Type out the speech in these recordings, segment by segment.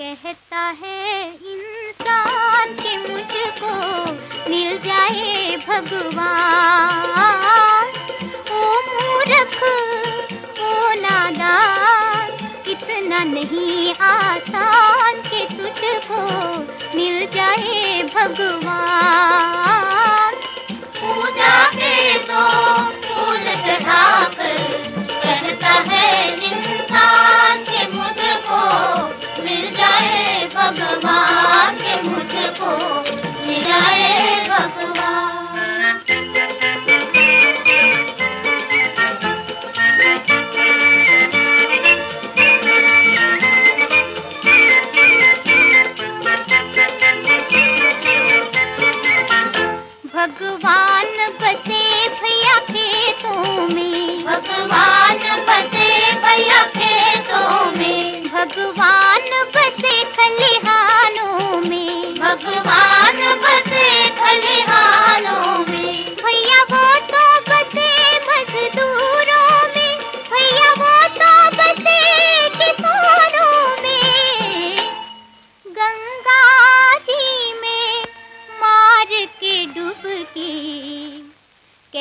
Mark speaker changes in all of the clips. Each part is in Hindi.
Speaker 1: कहता है, इंसान के मुझको मिल जाए भगवान।
Speaker 2: ओ मूर्ख, ओ नादान, इतना नहीं आसान के तुझको मिल जाए भगवान।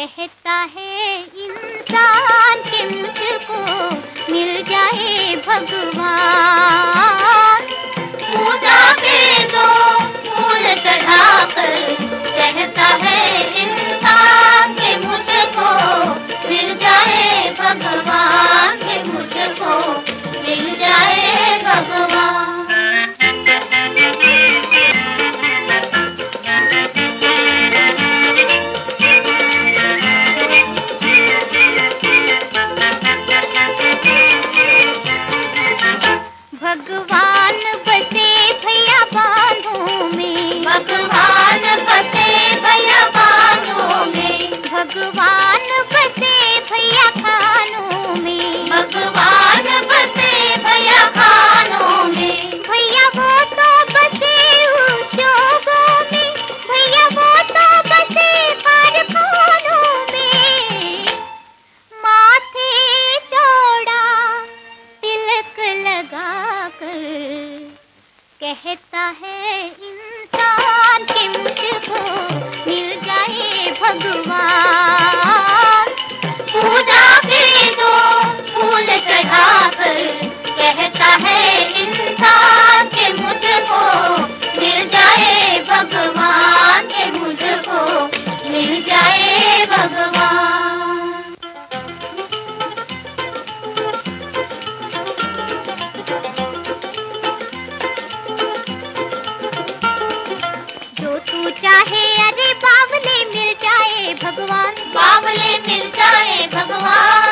Speaker 1: कहता है इंसान के मुझको मिल जाए भगवान।
Speaker 2: कहता है, इंसान के मुझको मिल जाए भगवान।
Speaker 1: पूजा के दो फूल चढ़ाकर कहता है, इंसान के मुझको मिल जाए भगवान, के मुझको मिल जाए
Speaker 2: बावले मिल जाए भगवान।